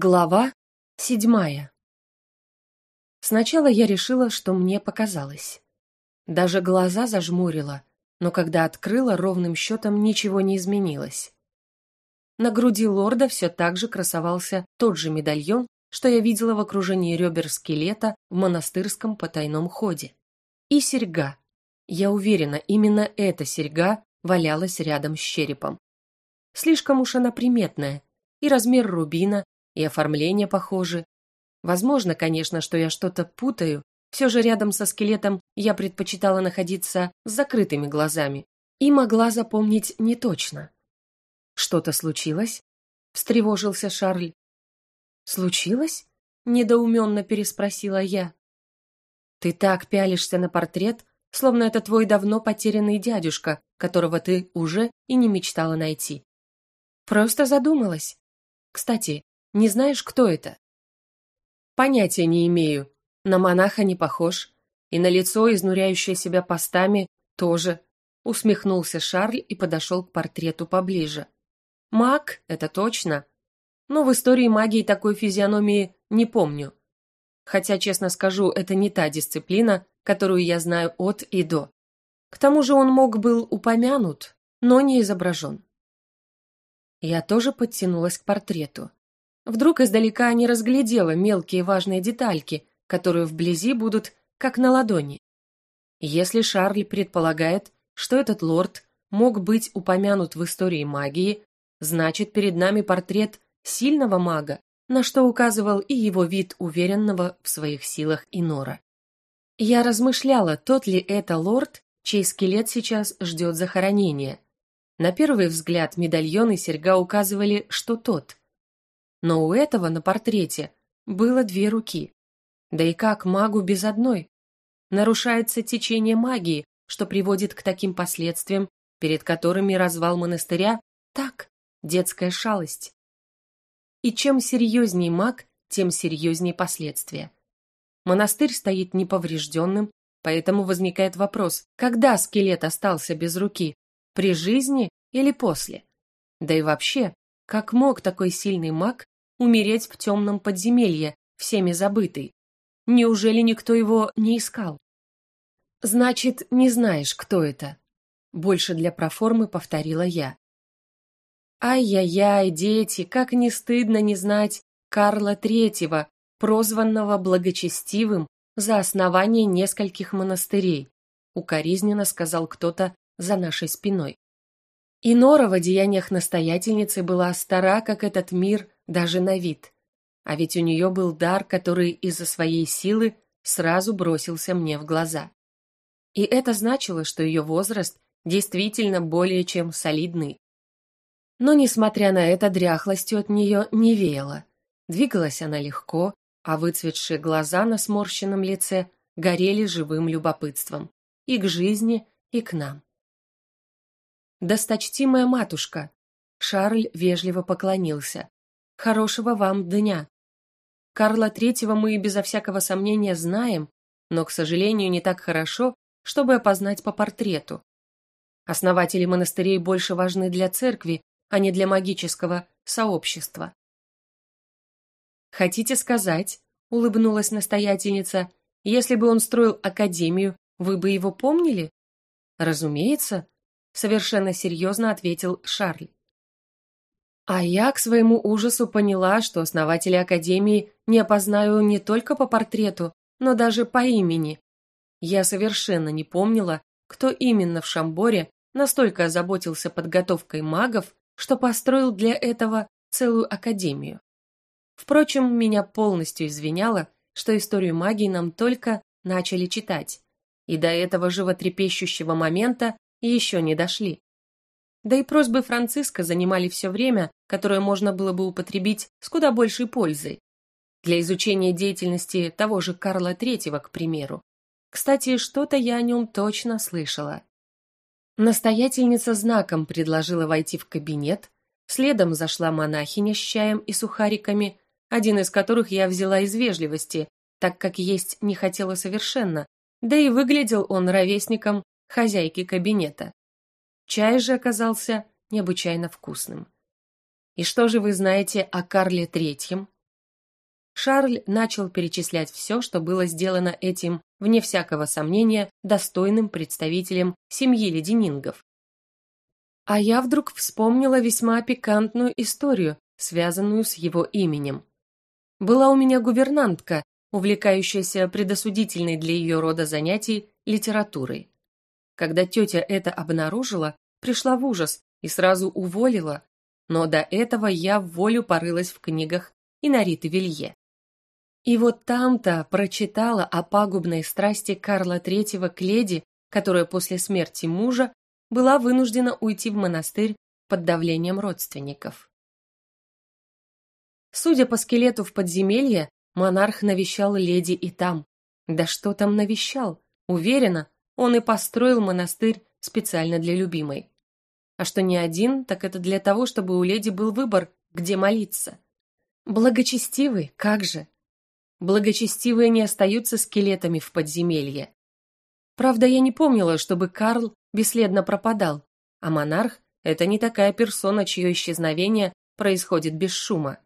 Глава седьмая. Сначала я решила, что мне показалось. Даже глаза зажмурила, но когда открыла, ровным счетом ничего не изменилось. На груди лорда все так же красовался тот же медальон, что я видела в окружении ребер скелета в монастырском потайном ходе. И серьга. Я уверена, именно эта серьга валялась рядом с черепом. Слишком уж она приметная, и размер рубина, и оформление похожи. Возможно, конечно, что я что-то путаю, все же рядом со скелетом я предпочитала находиться с закрытыми глазами и могла запомнить не точно. «Что-то случилось?» — встревожился Шарль. «Случилось?» — недоуменно переспросила я. «Ты так пялишься на портрет, словно это твой давно потерянный дядюшка, которого ты уже и не мечтала найти. Просто задумалась. Кстати, не знаешь, кто это? Понятия не имею. На монаха не похож. И на лицо, изнуряющее себя постами, тоже. Усмехнулся Шарль и подошел к портрету поближе. Маг, это точно. Но в истории магии такой физиономии не помню. Хотя, честно скажу, это не та дисциплина, которую я знаю от и до. К тому же он мог был упомянут, но не изображен. Я тоже подтянулась к портрету. Вдруг издалека не разглядела мелкие важные детальки, которые вблизи будут как на ладони. Если Шарль предполагает, что этот лорд мог быть упомянут в истории магии, значит перед нами портрет сильного мага, на что указывал и его вид уверенного в своих силах Инора. Я размышляла, тот ли это лорд, чей скелет сейчас ждет захоронения. На первый взгляд медальон и серьга указывали, что тот. Но у этого на портрете было две руки. Да и как магу без одной? Нарушается течение магии, что приводит к таким последствиям, перед которыми развал монастыря так, детская шалость. И чем серьезней маг, тем серьезнее последствия. Монастырь стоит неповрежденным, поэтому возникает вопрос, когда скелет остался без руки, при жизни или после? Да и вообще, как мог такой сильный маг умереть в темном подземелье, всеми забытый? Неужели никто его не искал? Значит, не знаешь, кто это. Больше для проформы повторила я. Ай-яй-яй, дети, как не стыдно не знать Карла Третьего, прозванного благочестивым за основание нескольких монастырей, укоризненно сказал кто-то за нашей спиной. И Нора в одеяниях настоятельницы была стара, как этот мир, даже на вид. А ведь у нее был дар, который из-за своей силы сразу бросился мне в глаза. И это значило, что ее возраст действительно более чем солидный. Но, несмотря на это, дряхлостью от нее не веяло. Двигалась она легко, а выцветшие глаза на сморщенном лице горели живым любопытством и к жизни, и к нам. «Досточтимая матушка!» Шарль вежливо поклонился. «Хорошего вам дня!» Карла Третьего мы безо всякого сомнения знаем, но, к сожалению, не так хорошо, чтобы опознать по портрету. Основатели монастырей больше важны для церкви, а не для магического сообщества. «Хотите сказать?» — улыбнулась настоятельница. «Если бы он строил академию, вы бы его помнили?» «Разумеется», совершенно серьезно ответил Шарль. А я к своему ужасу поняла, что основатели Академии не опознаю не только по портрету, но даже по имени. Я совершенно не помнила, кто именно в Шамборе настолько озаботился подготовкой магов, что построил для этого целую академию. Впрочем, меня полностью извиняло, что историю магии нам только начали читать, и до этого животрепещущего момента еще не дошли. Да и просьбы Франциска занимали все время, которое можно было бы употребить с куда большей пользой. Для изучения деятельности того же Карла III, к примеру. Кстати, что-то я о нем точно слышала. Настоятельница знаком предложила войти в кабинет, следом зашла монахиня с чаем и сухариками, один из которых я взяла из вежливости, так как есть не хотела совершенно, да и выглядел он ровесником хозяйки кабинета. Чай же оказался необычайно вкусным. «И что же вы знаете о Карле Третьем?» Шарль начал перечислять все, что было сделано этим, вне всякого сомнения, достойным представителем семьи леденингов. А я вдруг вспомнила весьма пикантную историю, связанную с его именем. Была у меня гувернантка, увлекающаяся предосудительной для ее рода занятий литературой. Когда тетя это обнаружила, пришла в ужас и сразу уволила, но до этого я в волю порылась в книгах и на Риты Вилье. И вот там-то прочитала о пагубной страсти Карла III к леди, которая после смерти мужа была вынуждена уйти в монастырь под давлением родственников. Судя по скелету в подземелье, монарх навещал леди и там. Да что там навещал? Уверена, он и построил монастырь специально для любимой. А что не один, так это для того, чтобы у леди был выбор, где молиться. Благочестивый, как же. Благочестивые не остаются скелетами в подземелье. Правда, я не помнила, чтобы Карл бесследно пропадал, а монарх – это не такая персона, чье исчезновение происходит без шума.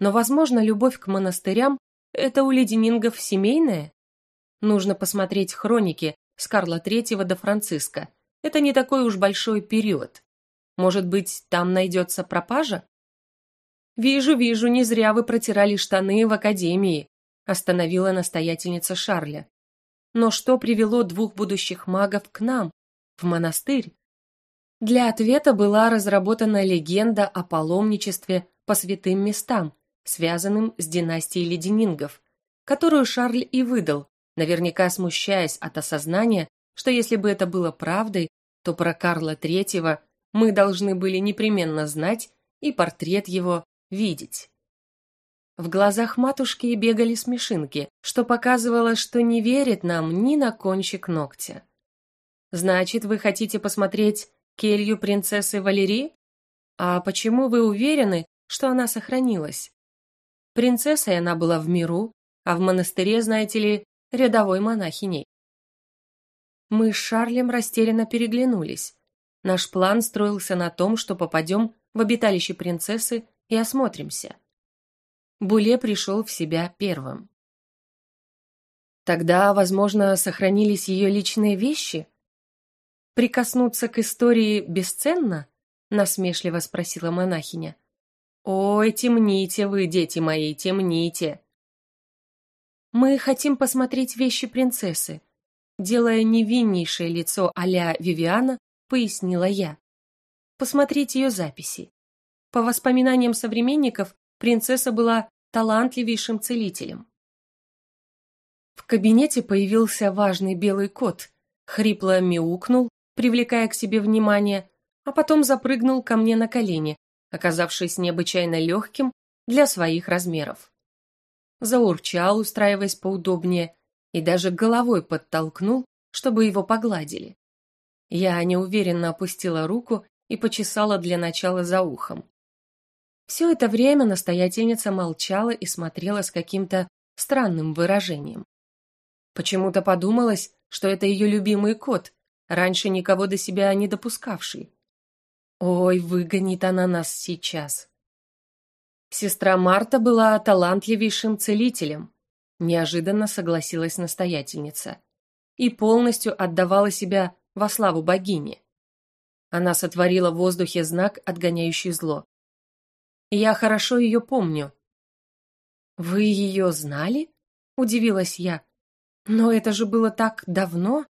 Но, возможно, любовь к монастырям – это у леденингов семейная? Нужно посмотреть хроники с Карла III до Франциска. Это не такой уж большой период. Может быть, там найдется пропажа? «Вижу, вижу, не зря вы протирали штаны в академии», остановила настоятельница Шарля. «Но что привело двух будущих магов к нам, в монастырь?» Для ответа была разработана легенда о паломничестве по святым местам, связанным с династией леденингов, которую Шарль и выдал, наверняка смущаясь от осознания, что если бы это было правдой, то про Карла III мы должны были непременно знать и портрет его видеть. В глазах матушки бегали смешинки, что показывало, что не верит нам ни на кончик ногтя. «Значит, вы хотите посмотреть келью принцессы Валерии? А почему вы уверены, что она сохранилась? Принцессой она была в миру, а в монастыре, знаете ли, рядовой монахиней. Мы с Шарлем растерянно переглянулись. Наш план строился на том, что попадем в обиталище принцессы и осмотримся. Буле пришел в себя первым. Тогда, возможно, сохранились ее личные вещи? Прикоснуться к истории бесценно? Насмешливо спросила монахиня. Ой, темните вы, дети мои, темните. Мы хотим посмотреть вещи принцессы. Делая невиннейшее лицо а-ля Вивиана, пояснила я. Посмотреть ее записи. По воспоминаниям современников, принцесса была талантливейшим целителем. В кабинете появился важный белый кот, хрипло мяукнул, привлекая к себе внимание, а потом запрыгнул ко мне на колени, оказавшись необычайно легким для своих размеров. Заурчал, устраиваясь поудобнее, и даже головой подтолкнул, чтобы его погладили. Я неуверенно опустила руку и почесала для начала за ухом. Все это время настоятельница молчала и смотрела с каким-то странным выражением. Почему-то подумалось, что это ее любимый кот, раньше никого до себя не допускавший. Ой, выгонит она нас сейчас. Сестра Марта была талантливейшим целителем, неожиданно согласилась настоятельница, и полностью отдавала себя во славу богини. Она сотворила в воздухе знак, отгоняющий зло. Я хорошо ее помню». «Вы ее знали?» – удивилась я. «Но это же было так давно».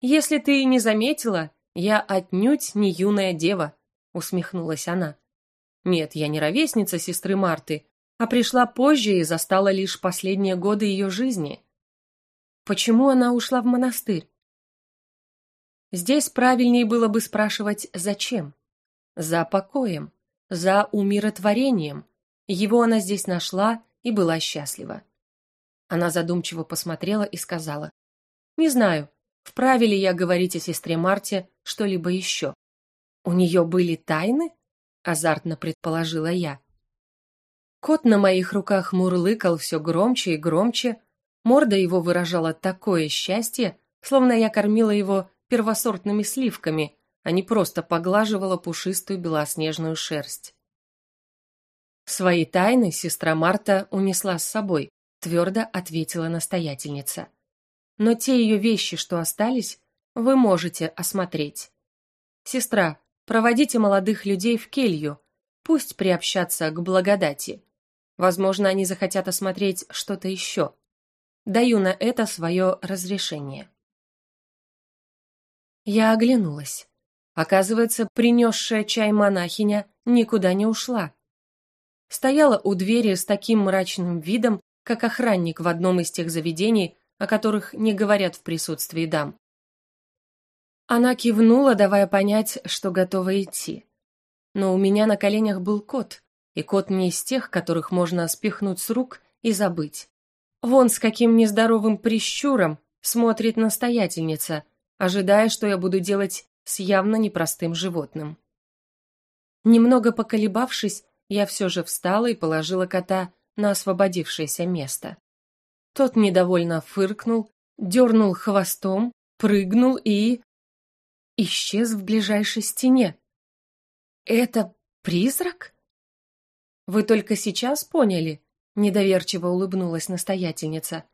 «Если ты не заметила, я отнюдь не юная дева», – усмехнулась она. «Нет, я не ровесница сестры Марты, а пришла позже и застала лишь последние годы ее жизни». «Почему она ушла в монастырь?» Здесь правильнее было бы спрашивать «зачем?» «За покоем», за умиротворением. Его она здесь нашла и была счастлива. Она задумчиво посмотрела и сказала, «Не знаю, вправе ли я говорить о сестре Марте что-либо еще. У нее были тайны?» – азартно предположила я. Кот на моих руках мурлыкал все громче и громче, морда его выражала такое счастье, словно я кормила его первосортными сливками, а не просто поглаживала пушистую белоснежную шерсть. Свои тайны сестра Марта унесла с собой, твердо ответила настоятельница. Но те ее вещи, что остались, вы можете осмотреть. Сестра, проводите молодых людей в келью, пусть приобщатся к благодати. Возможно, они захотят осмотреть что-то еще. Даю на это свое разрешение. Я оглянулась. Оказывается, принесшая чай монахиня никуда не ушла. Стояла у двери с таким мрачным видом, как охранник в одном из тех заведений, о которых не говорят в присутствии дам. Она кивнула, давая понять, что готова идти. Но у меня на коленях был кот, и кот не из тех, которых можно спихнуть с рук и забыть. Вон с каким нездоровым прищуром смотрит настоятельница, ожидая, что я буду делать с явно непростым животным. Немного поколебавшись, я все же встала и положила кота на освободившееся место. Тот недовольно фыркнул, дернул хвостом, прыгнул и... исчез в ближайшей стене. «Это призрак?» «Вы только сейчас поняли?» — недоверчиво улыбнулась настоятельница.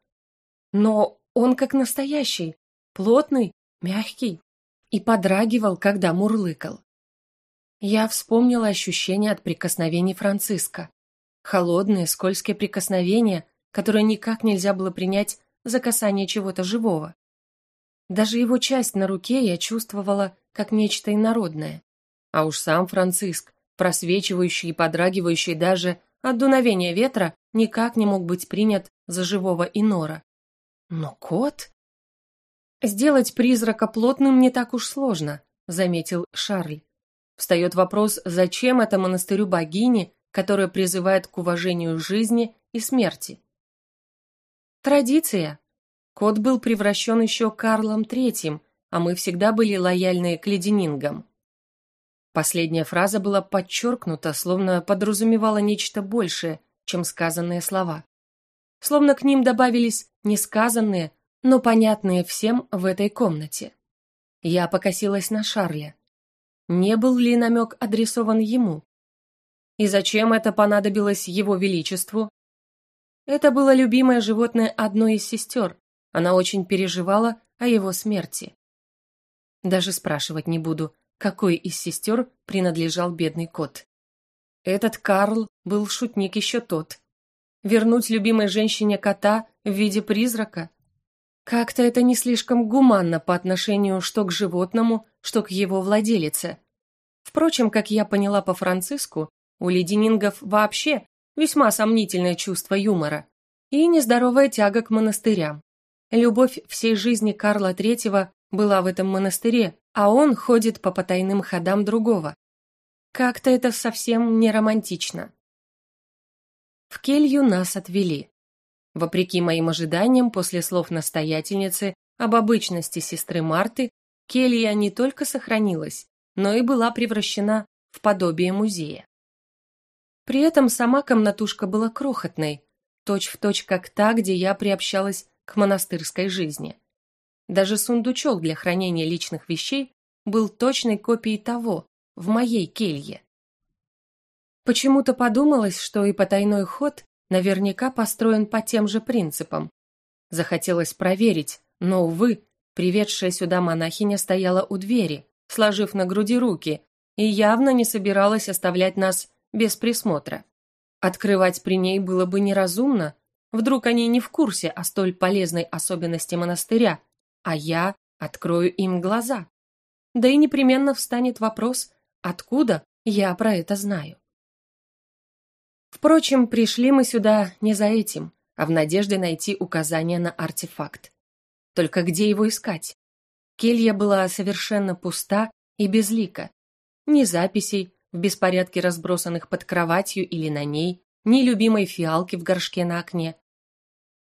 «Но он как настоящий, плотный, мягкий и подрагивал, когда мурлыкал. Я вспомнила ощущения от прикосновений Франциска. Холодные, скользкие прикосновения, которые никак нельзя было принять за касание чего-то живого. Даже его часть на руке я чувствовала как нечто инородное. А уж сам Франциск, просвечивающий и подрагивающий даже от дуновения ветра, никак не мог быть принят за живого инора. Но кот... «Сделать призрака плотным не так уж сложно», — заметил Шарль. Встает вопрос, зачем это монастырю богини, которая призывает к уважению жизни и смерти? Традиция. Кот был превращен еще Карлом III, а мы всегда были лояльны к леденингам. Последняя фраза была подчеркнута, словно подразумевала нечто большее, чем сказанные слова. Словно к ним добавились несказанные, но понятные всем в этой комнате. Я покосилась на Шарля. Не был ли намек адресован ему? И зачем это понадобилось его величеству? Это было любимое животное одной из сестер. Она очень переживала о его смерти. Даже спрашивать не буду, какой из сестер принадлежал бедный кот. Этот Карл был шутник еще тот. Вернуть любимой женщине кота в виде призрака? Как-то это не слишком гуманно по отношению что к животному, что к его владелице. Впрочем, как я поняла по Франциску, у леденингов вообще весьма сомнительное чувство юмора и нездоровая тяга к монастырям. Любовь всей жизни Карла III была в этом монастыре, а он ходит по потайным ходам другого. Как-то это совсем не романтично. В келью нас отвели. Вопреки моим ожиданиям, после слов настоятельницы об обычности сестры Марты, келья не только сохранилась, но и была превращена в подобие музея. При этом сама комнатушка была крохотной, точь-в-точь точь как та, где я приобщалась к монастырской жизни. Даже сундучок для хранения личных вещей был точной копией того, в моей келье. Почему-то подумалось, что и потайной ход наверняка построен по тем же принципам. Захотелось проверить, но, увы, приведшая сюда монахиня стояла у двери, сложив на груди руки, и явно не собиралась оставлять нас без присмотра. Открывать при ней было бы неразумно, вдруг они не в курсе о столь полезной особенности монастыря, а я открою им глаза. Да и непременно встанет вопрос, откуда я про это знаю. Впрочем, пришли мы сюда не за этим, а в надежде найти указание на артефакт. Только где его искать? Келья была совершенно пуста и безлика. Ни записей, в беспорядке разбросанных под кроватью или на ней, ни любимой фиалки в горшке на окне.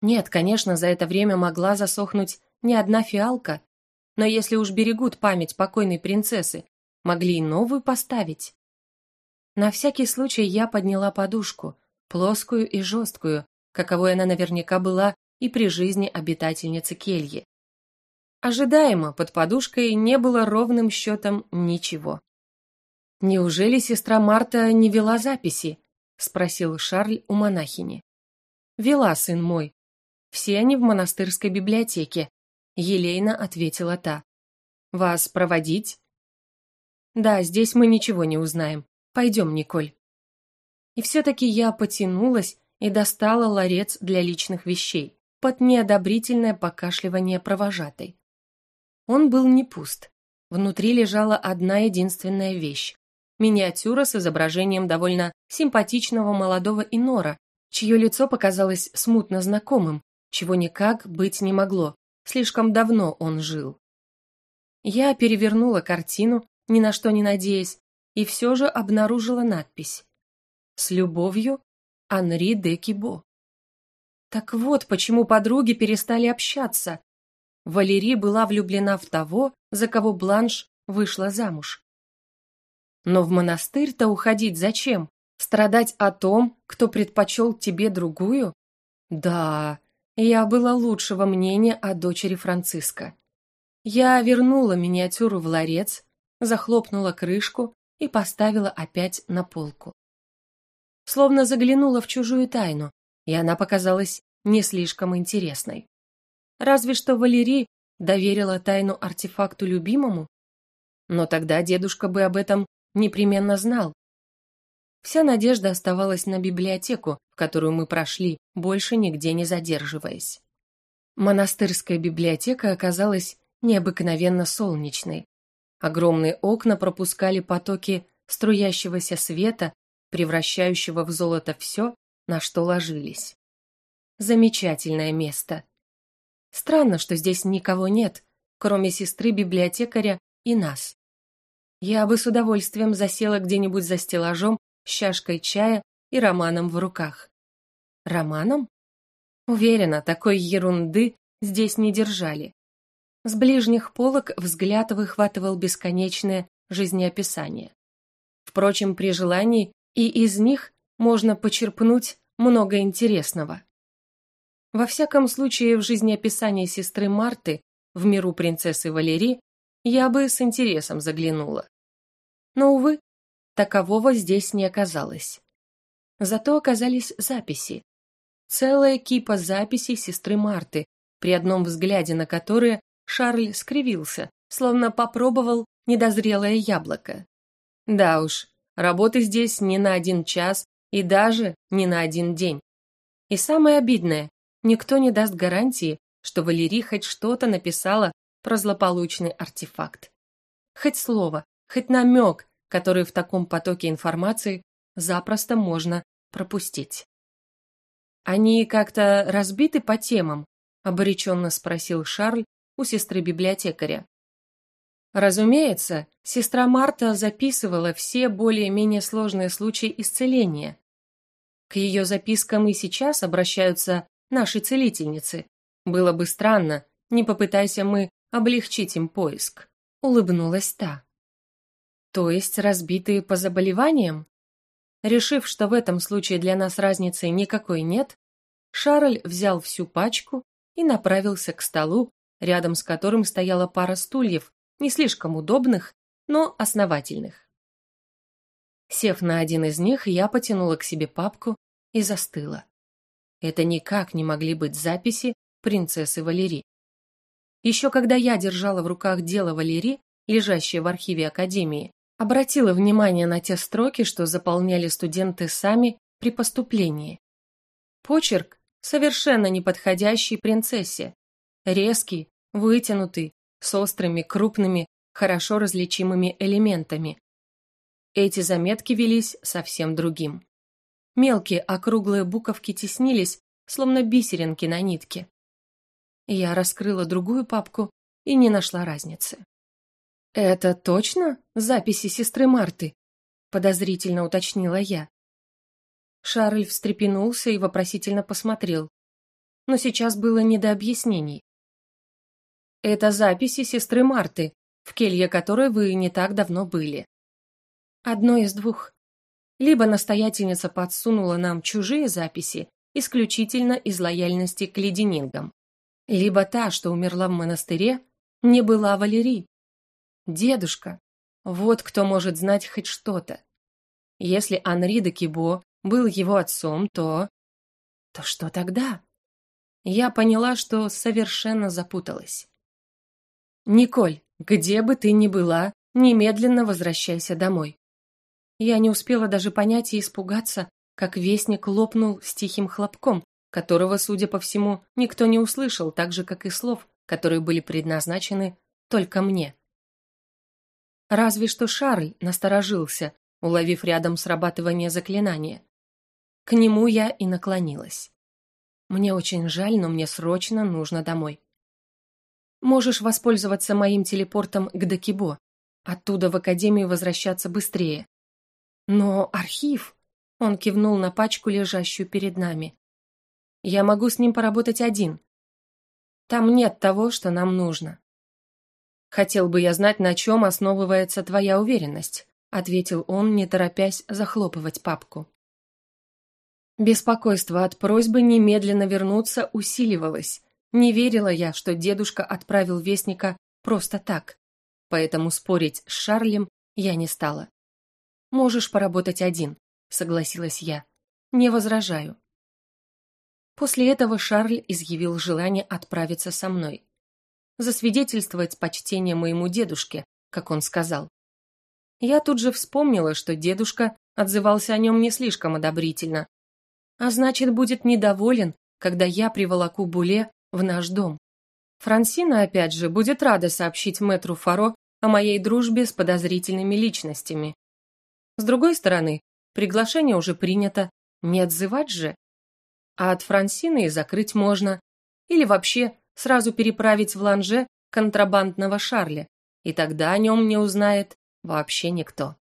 Нет, конечно, за это время могла засохнуть не одна фиалка, но если уж берегут память покойной принцессы, могли и новую поставить. На всякий случай я подняла подушку, плоскую и жесткую, каковой она наверняка была и при жизни обитательницы кельи. Ожидаемо под подушкой не было ровным счетом ничего. Неужели сестра Марта не вела записи? Спросил Шарль у монахини. «Вела, сын мой. Все они в монастырской библиотеке», — елейно ответила та. «Вас проводить?» «Да, здесь мы ничего не узнаем. Пойдем, Николь». И все-таки я потянулась и достала ларец для личных вещей под неодобрительное покашливание провожатой. Он был не пуст. Внутри лежала одна единственная вещь миниатюра с изображением довольно симпатичного молодого инора, чье лицо показалось смутно знакомым, чего никак быть не могло, слишком давно он жил. Я перевернула картину, ни на что не надеясь, и все же обнаружила надпись «С любовью, Анри де Кибо». Так вот, почему подруги перестали общаться. Валерий была влюблена в того, за кого Бланш вышла замуж. Но в монастырь-то уходить зачем? Страдать о том, кто предпочел тебе другую? Да, я была лучшего мнения о дочери Франциска. Я вернула миниатюру в ларец, захлопнула крышку и поставила опять на полку. Словно заглянула в чужую тайну, и она показалась не слишком интересной. Разве что Валерий доверила тайну артефакту любимому, но тогда дедушка бы об этом непременно знал. Вся надежда оставалась на библиотеку, в которую мы прошли, больше нигде не задерживаясь. Монастырская библиотека оказалась необыкновенно солнечной. Огромные окна пропускали потоки струящегося света, превращающего в золото все, на что ложились. Замечательное место. Странно, что здесь никого нет, кроме сестры-библиотекаря и нас. Я бы с удовольствием засела где-нибудь за стеллажом с чашкой чая и романом в руках. Романом? Уверена, такой ерунды здесь не держали. С ближних полок взгляд выхватывал бесконечное жизнеописание. Впрочем, при желании и из них можно почерпнуть много интересного. Во всяком случае, в жизнеописании сестры Марты в миру принцессы Валерии я бы с интересом заглянула. Но, увы, такового здесь не оказалось. Зато оказались записи. Целая кипа записей сестры Марты, при одном взгляде на которые Шарль скривился, словно попробовал недозрелое яблоко. Да уж, работы здесь не на один час и даже не на один день. И самое обидное, никто не даст гарантии, что Валерий хоть что-то написала про злополучный артефакт. Хоть слово, хоть намек, который в таком потоке информации запросто можно пропустить. «Они как-то разбиты по темам?» – обреченно спросил Шарль у сестры-библиотекаря. Разумеется, сестра Марта записывала все более-менее сложные случаи исцеления. К ее запискам и сейчас обращаются наши целительницы. Было бы странно, не попытайся мы облегчить им поиск. Улыбнулась та. То есть разбитые по заболеваниям? Решив, что в этом случае для нас разницы никакой нет, Шарль взял всю пачку и направился к столу, рядом с которым стояла пара стульев, не слишком удобных, но основательных. Сев на один из них, я потянула к себе папку и застыла. Это никак не могли быть записи принцессы Валерии. Еще когда я держала в руках дело Валерии, лежащее в архиве Академии, обратила внимание на те строки, что заполняли студенты сами при поступлении. Почерк совершенно неподходящий принцессе. Резкий, вытянутый, с острыми, крупными, хорошо различимыми элементами. Эти заметки велись совсем другим. Мелкие округлые буковки теснились, словно бисеринки на нитке. Я раскрыла другую папку и не нашла разницы. «Это точно записи сестры Марты?» – подозрительно уточнила я. Шарль встрепенулся и вопросительно посмотрел. Но сейчас было не до объяснений. «Это записи сестры Марты, в келье которой вы не так давно были. Одно из двух. Либо настоятельница подсунула нам чужие записи исключительно из лояльности к леденингам, либо та, что умерла в монастыре, не была Валерий. Дедушка. Вот кто может знать хоть что-то. Если Анри де Кибо был его отцом, то... То что тогда? Я поняла, что совершенно запуталась. «Николь, где бы ты ни была, немедленно возвращайся домой». Я не успела даже понять и испугаться, как вестник лопнул с тихим хлопком, которого, судя по всему, никто не услышал, так же, как и слов, которые были предназначены только мне. Разве что Шарль насторожился, уловив рядом срабатывание заклинания. К нему я и наклонилась. Мне очень жаль, но мне срочно нужно домой. Можешь воспользоваться моим телепортом к Дакибо. Оттуда в академию возвращаться быстрее. Но архив... Он кивнул на пачку, лежащую перед нами. Я могу с ним поработать один. Там нет того, что нам нужно. Хотел бы я знать, на чем основывается твоя уверенность, ответил он, не торопясь захлопывать папку. Беспокойство от просьбы немедленно вернуться усиливалось. Не верила я, что дедушка отправил вестника просто так. Поэтому спорить с Шарлем я не стала. Можешь поработать один, согласилась я. Не возражаю. После этого Шарль изъявил желание отправиться со мной. Засвидетельствовать почтение моему дедушке, как он сказал. Я тут же вспомнила, что дедушка отзывался о нем не слишком одобрительно. А значит, будет недоволен, когда я приволоку Буле в наш дом. Франсина, опять же, будет рада сообщить мэтру Фаро о моей дружбе с подозрительными личностями. С другой стороны, приглашение уже принято, не отзывать же а от Франсины и закрыть можно. Или вообще сразу переправить в Ланже контрабандного Шарля, и тогда о нем не узнает вообще никто.